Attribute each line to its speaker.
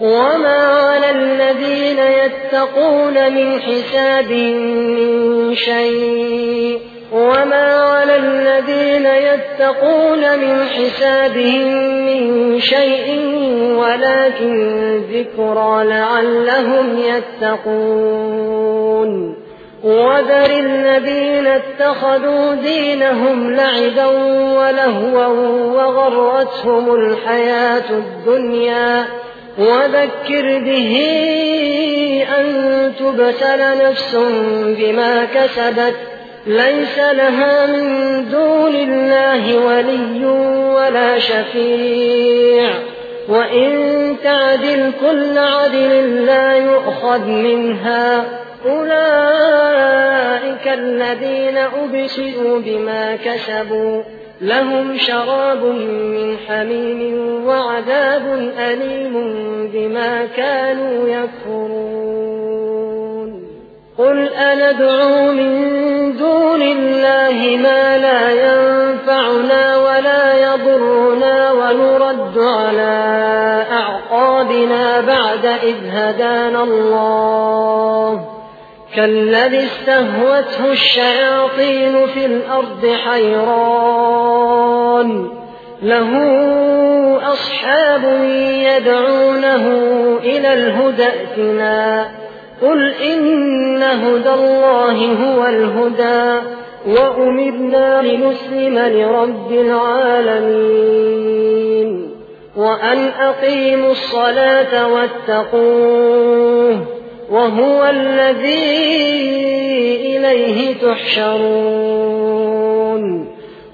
Speaker 1: وما على الذين يتقون من حساب من شيء وما على الذين يتقون من حسابهم من شيء ولكن ذكرى لعلهم يتقون وذر الذين اتخذوا دينهم لعبا ولهوا وغرتهم الحياة الدنيا وذكر به أن تبسل نفس بما كسبت ليس لها من دون الله ولي ولا شفيع. وإن تعدل كل عدل لا يؤخذ منها. أولئك الذين أبسلوا بما كسبوا لهم شراب من حميم وعذاب أليم بما كانوا يكفرون. قل أندعو من دون الله ما لا ينفعنا ولا يضرنا ونرد على أعقابنا بعد إذ هدانا الله. كالذي استهوته الشياطين في الأرض حيران. له أصحاب يدعونه إلى الهدى ائتنا. قل إن هدى الله هو الهدى وأمرنا لنسلم لرب العالمين. وأن أقيموا الصلاة واتقوه وهو الذي إليه تحشرون.